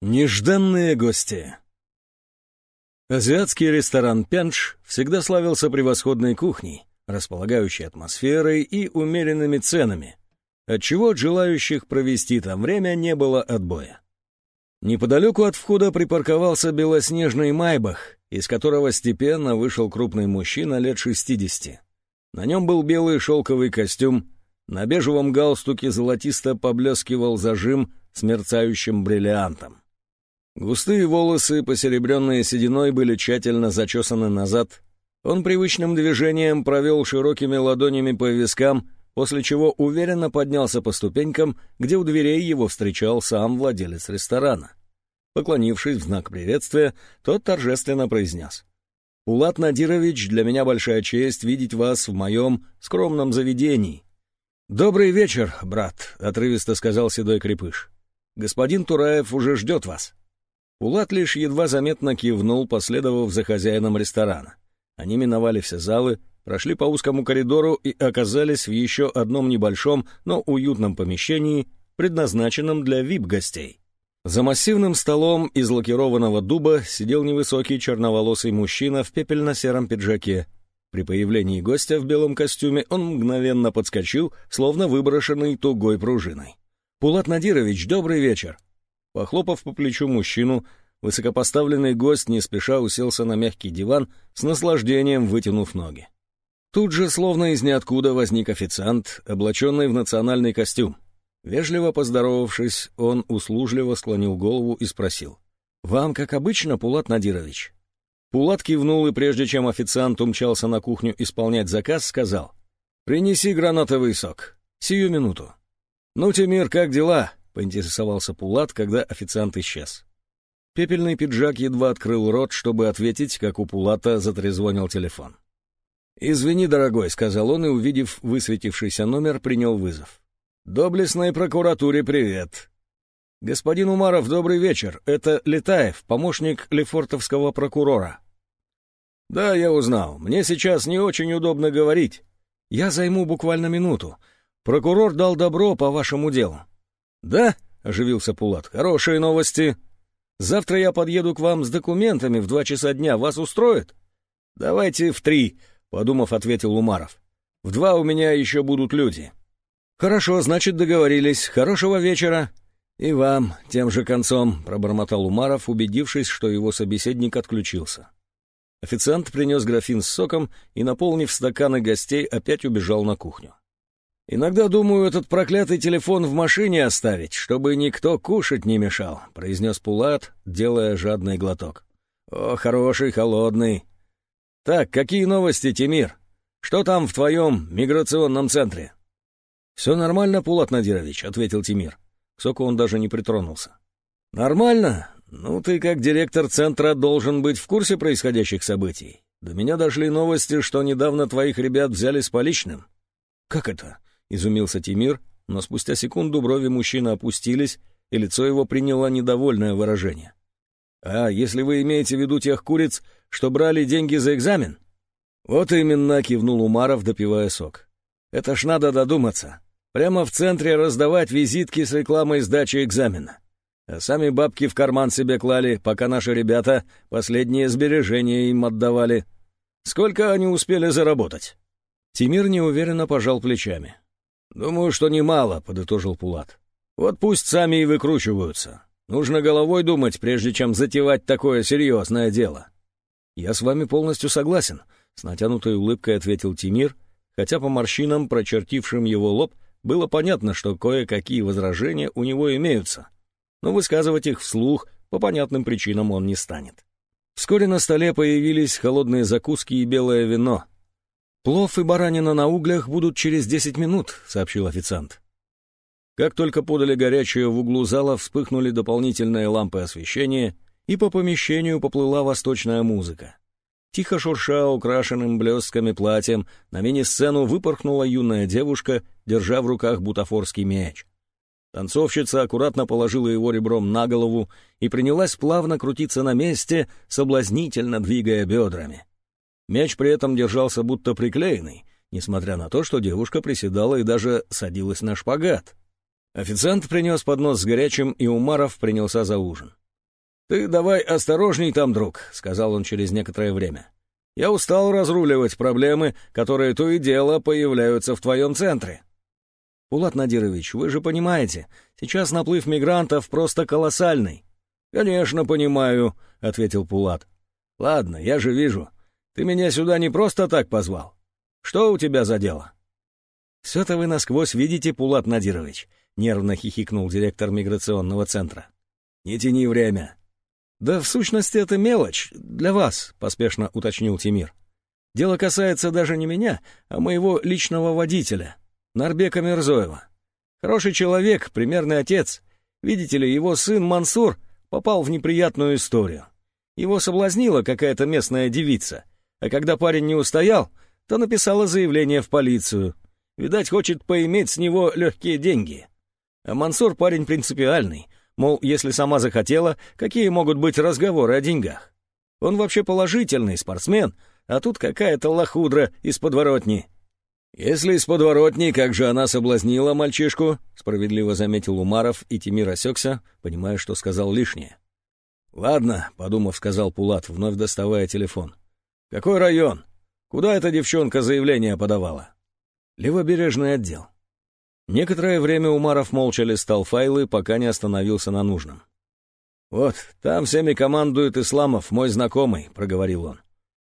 Нежданные гости. Азиатский ресторан «Пянш» всегда славился превосходной кухней, располагающей атмосферой и умеренными ценами, отчего от желающих провести там время не было отбоя. Неподалеку от входа припарковался белоснежный майбах, из которого степенно вышел крупный мужчина лет 60. На нем был белый шелковый костюм, на бежевом галстуке золотисто поблескивал зажим с мерцающим бриллиантом. Густые волосы, посеребренные сединой, были тщательно зачесаны назад. Он привычным движением провел широкими ладонями по вискам, после чего уверенно поднялся по ступенькам, где у дверей его встречал сам владелец ресторана. Поклонившись в знак приветствия, тот торжественно произнес. «Улат Надирович, для меня большая честь видеть вас в моем скромном заведении». «Добрый вечер, брат», — отрывисто сказал седой крепыш. «Господин Тураев уже ждет вас». Улат лишь едва заметно кивнул, последовав за хозяином ресторана. Они миновали все залы, прошли по узкому коридору и оказались в еще одном небольшом, но уютном помещении, предназначенном для вип-гостей. За массивным столом из лакированного дуба сидел невысокий черноволосый мужчина в пепельно-сером пиджаке. При появлении гостя в белом костюме он мгновенно подскочил, словно выброшенный тугой пружиной. «Пулат Надирович, добрый вечер!» Похлопав по плечу мужчину, высокопоставленный гость не спеша уселся на мягкий диван, с наслаждением вытянув ноги. Тут же, словно из ниоткуда, возник официант, облаченный в национальный костюм. Вежливо поздоровавшись, он услужливо склонил голову и спросил. «Вам, как обычно, Пулат Надирович?» Пулат кивнул, и прежде чем официант умчался на кухню исполнять заказ, сказал. «Принеси гранатовый сок. Сию минуту». «Ну, Тимир, как дела?» Поинтересовался Пулат, когда официант исчез. Пепельный пиджак едва открыл рот, чтобы ответить, как у Пулата затрезвонил телефон. «Извини, дорогой», — сказал он и, увидев высветившийся номер, принял вызов. «Доблестной прокуратуре привет». «Господин Умаров, добрый вечер. Это Летаев, помощник лефортовского прокурора». «Да, я узнал. Мне сейчас не очень удобно говорить. Я займу буквально минуту. Прокурор дал добро по вашему делу. «Да?» — оживился Пулат. «Хорошие новости. Завтра я подъеду к вам с документами в два часа дня. Вас устроит?» «Давайте в три», — подумав, ответил Умаров. «В два у меня еще будут люди». «Хорошо, значит, договорились. Хорошего вечера». «И вам тем же концом», — пробормотал Умаров, убедившись, что его собеседник отключился. Официант принес графин с соком и, наполнив стаканы гостей, опять убежал на кухню. «Иногда думаю, этот проклятый телефон в машине оставить, чтобы никто кушать не мешал», — произнес Пулат, делая жадный глоток. «О, хороший, холодный. Так, какие новости, Тимир? Что там в твоем миграционном центре?» «Все нормально, Пулат Надирович», — ответил Тимир. К соку он даже не притронулся. «Нормально? Ну, ты как директор центра должен быть в курсе происходящих событий. До меня дошли новости, что недавно твоих ребят взяли с поличным». «Как это?» — изумился Тимир, но спустя секунду брови мужчины опустились, и лицо его приняло недовольное выражение. «А если вы имеете в виду тех куриц, что брали деньги за экзамен?» «Вот именно», — кивнул Умаров, допивая сок. «Это ж надо додуматься. Прямо в центре раздавать визитки с рекламой сдачи экзамена. А сами бабки в карман себе клали, пока наши ребята последние сбережения им отдавали. Сколько они успели заработать?» Тимир неуверенно пожал плечами. «Думаю, что немало», — подытожил Пулат. «Вот пусть сами и выкручиваются. Нужно головой думать, прежде чем затевать такое серьезное дело». «Я с вами полностью согласен», — с натянутой улыбкой ответил Тимир, хотя по морщинам, прочертившим его лоб, было понятно, что кое-какие возражения у него имеются. Но высказывать их вслух по понятным причинам он не станет. Вскоре на столе появились холодные закуски и белое вино — «Плов и баранина на углях будут через десять минут», — сообщил официант. Как только подали горячее, в углу зала вспыхнули дополнительные лампы освещения, и по помещению поплыла восточная музыка. Тихо шурша украшенным блестками платьем, на мини-сцену выпорхнула юная девушка, держа в руках бутафорский мяч. Танцовщица аккуратно положила его ребром на голову и принялась плавно крутиться на месте, соблазнительно двигая бедрами. Мяч при этом держался будто приклеенный, несмотря на то, что девушка приседала и даже садилась на шпагат. Официант принес поднос с горячим, и Умаров принялся за ужин. «Ты давай осторожней там, друг», — сказал он через некоторое время. «Я устал разруливать проблемы, которые то и дело появляются в твоем центре». «Пулат Надирович, вы же понимаете, сейчас наплыв мигрантов просто колоссальный». «Конечно, понимаю», — ответил Пулат. «Ладно, я же вижу. Ты меня сюда не просто так позвал. Что у тебя за дело?» «Все-то вы насквозь видите, Пулат Надирович», — нервно хихикнул директор миграционного центра. «Не тяни время. «Да в сущности это мелочь для вас», — поспешно уточнил Тимир. «Дело касается даже не меня, а моего личного водителя, Нарбека Мирзоева. Хороший человек, примерный отец. Видите ли, его сын Мансур попал в неприятную историю. Его соблазнила какая-то местная девица, а когда парень не устоял, то написала заявление в полицию. Видать, хочет поиметь с него легкие деньги. А Мансур парень принципиальный, Мол, если сама захотела, какие могут быть разговоры о деньгах? Он вообще положительный спортсмен, а тут какая-то лохудра из подворотни. «Если из подворотни, как же она соблазнила мальчишку?» — справедливо заметил Умаров, и Тимир осекся, понимая, что сказал лишнее. «Ладно», — подумав, сказал Пулат, вновь доставая телефон. «Какой район? Куда эта девчонка заявление подавала?» «Левобережный отдел». Некоторое время Умаров молча листал файлы, пока не остановился на нужном. «Вот, там всеми командует Исламов, мой знакомый», — проговорил он.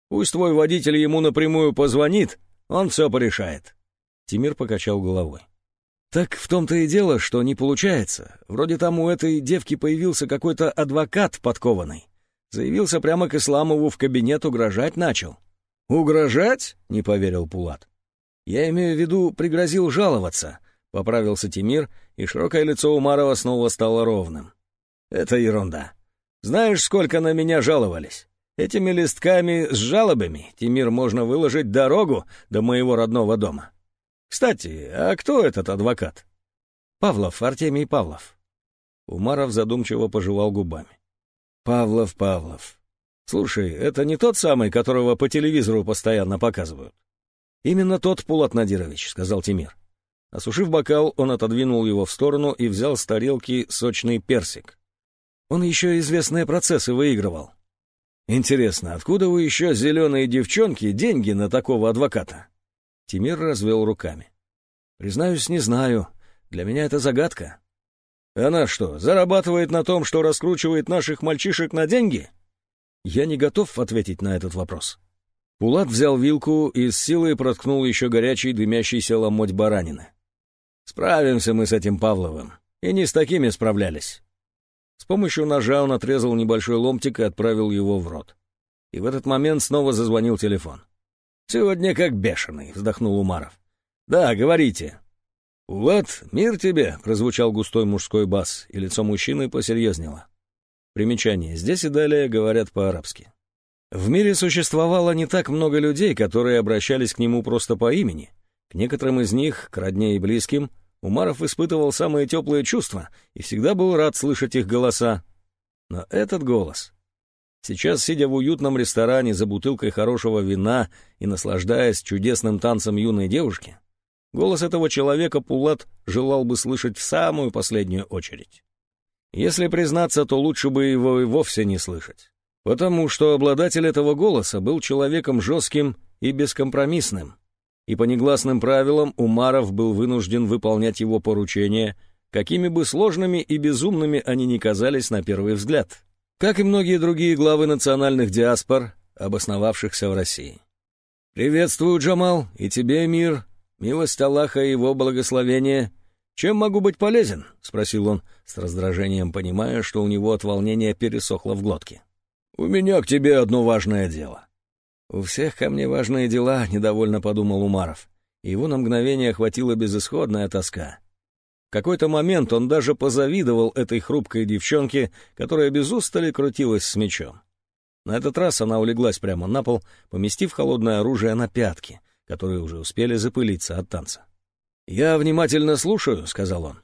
«Пусть твой водитель ему напрямую позвонит, он все порешает». Тимир покачал головой. «Так в том-то и дело, что не получается. Вроде там у этой девки появился какой-то адвокат подкованный. Заявился прямо к Исламову в кабинет, угрожать начал». «Угрожать?» — не поверил Пулат. «Я имею в виду, пригрозил жаловаться. Поправился Тимир, и широкое лицо Умарова снова стало ровным. «Это ерунда. Знаешь, сколько на меня жаловались? Этими листками с жалобами, Тимир, можно выложить дорогу до моего родного дома. Кстати, а кто этот адвокат?» «Павлов, Артемий Павлов». Умаров задумчиво пожевал губами. «Павлов, Павлов. Слушай, это не тот самый, которого по телевизору постоянно показывают?» «Именно тот, Пулат Надирович», — сказал Тимир. Осушив бокал, он отодвинул его в сторону и взял с тарелки сочный персик. Он еще известные процессы выигрывал. Интересно, откуда вы еще, зеленые девчонки, деньги на такого адвоката? Тимир развел руками. Признаюсь, не знаю. Для меня это загадка. Она что, зарабатывает на том, что раскручивает наших мальчишек на деньги? Я не готов ответить на этот вопрос. Пулат взял вилку и с силой проткнул еще горячий дымящийся ломоть баранины. Справимся мы с этим Павловым. И не с такими справлялись. С помощью ножа он отрезал небольшой ломтик и отправил его в рот. И в этот момент снова зазвонил телефон. «Сегодня как бешеный», — вздохнул Умаров. «Да, говорите». «Улад, мир тебе!» — прозвучал густой мужской бас, и лицо мужчины посерьезнело. Примечание. Здесь и далее говорят по-арабски. В мире существовало не так много людей, которые обращались к нему просто по имени — к некоторым из них, к родне и близким, Умаров испытывал самые теплые чувства и всегда был рад слышать их голоса. Но этот голос... Сейчас, сидя в уютном ресторане за бутылкой хорошего вина и наслаждаясь чудесным танцем юной девушки, голос этого человека Пулат желал бы слышать в самую последнюю очередь. Если признаться, то лучше бы его и вовсе не слышать, потому что обладатель этого голоса был человеком жестким и бескомпромиссным, и по негласным правилам Умаров был вынужден выполнять его поручения, какими бы сложными и безумными они ни казались на первый взгляд, как и многие другие главы национальных диаспор, обосновавшихся в России. «Приветствую, Джамал, и тебе мир, милость Аллаха и его благословение. Чем могу быть полезен?» — спросил он, с раздражением понимая, что у него от волнения пересохло в глотке. «У меня к тебе одно важное дело». «У всех ко мне важные дела», — недовольно подумал Умаров. Его на мгновение охватила безысходная тоска. В какой-то момент он даже позавидовал этой хрупкой девчонке, которая без устали крутилась с мечом. На этот раз она улеглась прямо на пол, поместив холодное оружие на пятки, которые уже успели запылиться от танца. «Я внимательно слушаю», — сказал он.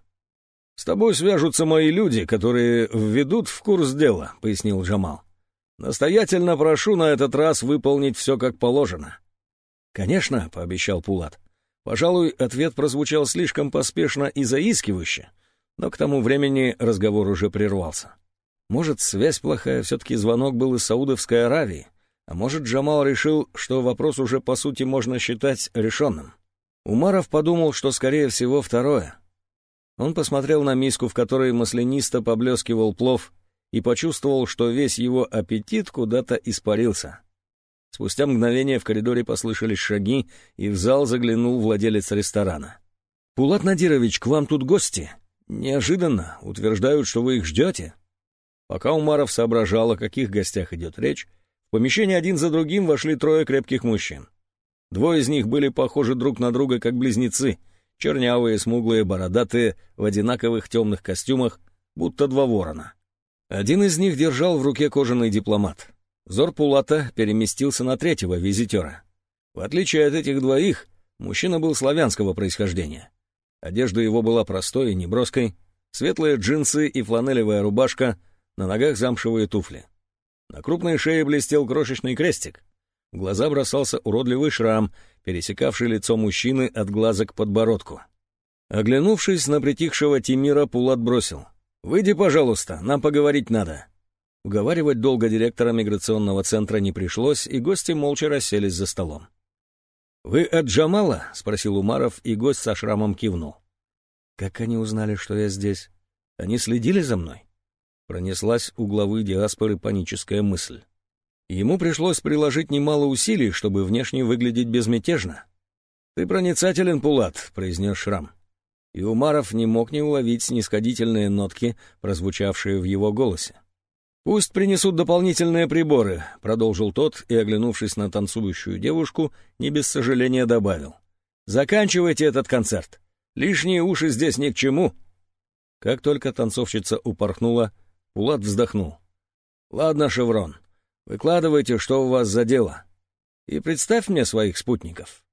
«С тобой свяжутся мои люди, которые введут в курс дела», — пояснил Джамал. Настоятельно прошу на этот раз выполнить все как положено». «Конечно», — пообещал Пулат. Пожалуй, ответ прозвучал слишком поспешно и заискивающе, но к тому времени разговор уже прервался. Может, связь плохая, все-таки звонок был из Саудовской Аравии, а может, Джамал решил, что вопрос уже по сути можно считать решенным. Умаров подумал, что скорее всего второе. Он посмотрел на миску, в которой маслянисто поблескивал плов, и почувствовал, что весь его аппетит куда-то испарился. Спустя мгновение в коридоре послышались шаги, и в зал заглянул владелец ресторана. «Пулат Надирович, к вам тут гости. Неожиданно. Утверждают, что вы их ждете». Пока Умаров соображал, о каких гостях идет речь, в помещение один за другим вошли трое крепких мужчин. Двое из них были похожи друг на друга, как близнецы, чернявые, смуглые, бородатые, в одинаковых темных костюмах, будто два ворона. Один из них держал в руке кожаный дипломат. Зор Пулата переместился на третьего визитера. В отличие от этих двоих, мужчина был славянского происхождения. Одежда его была простой и неброской, светлые джинсы и фланелевая рубашка, на ногах замшевые туфли. На крупной шее блестел крошечный крестик. В глаза бросался уродливый шрам, пересекавший лицо мужчины от глаза к подбородку. Оглянувшись на притихшего Тимира, Пулат бросил. «Выйди, пожалуйста, нам поговорить надо». Уговаривать долго директора миграционного центра не пришлось, и гости молча расселись за столом. «Вы от Джамала?» — спросил Умаров, и гость со шрамом кивнул. «Как они узнали, что я здесь? Они следили за мной?» Пронеслась у главы диаспоры паническая мысль. Ему пришлось приложить немало усилий, чтобы внешне выглядеть безмятежно. «Ты проницателен, Пулат», — произнес Шрам. И Умаров не мог не уловить снисходительные нотки, прозвучавшие в его голосе. «Пусть принесут дополнительные приборы», — продолжил тот и, оглянувшись на танцующую девушку, не без сожаления добавил. «Заканчивайте этот концерт. Лишние уши здесь ни к чему». Как только танцовщица упорхнула, Пулат вздохнул. «Ладно, Шеврон, выкладывайте, что у вас за дело. И представь мне своих спутников».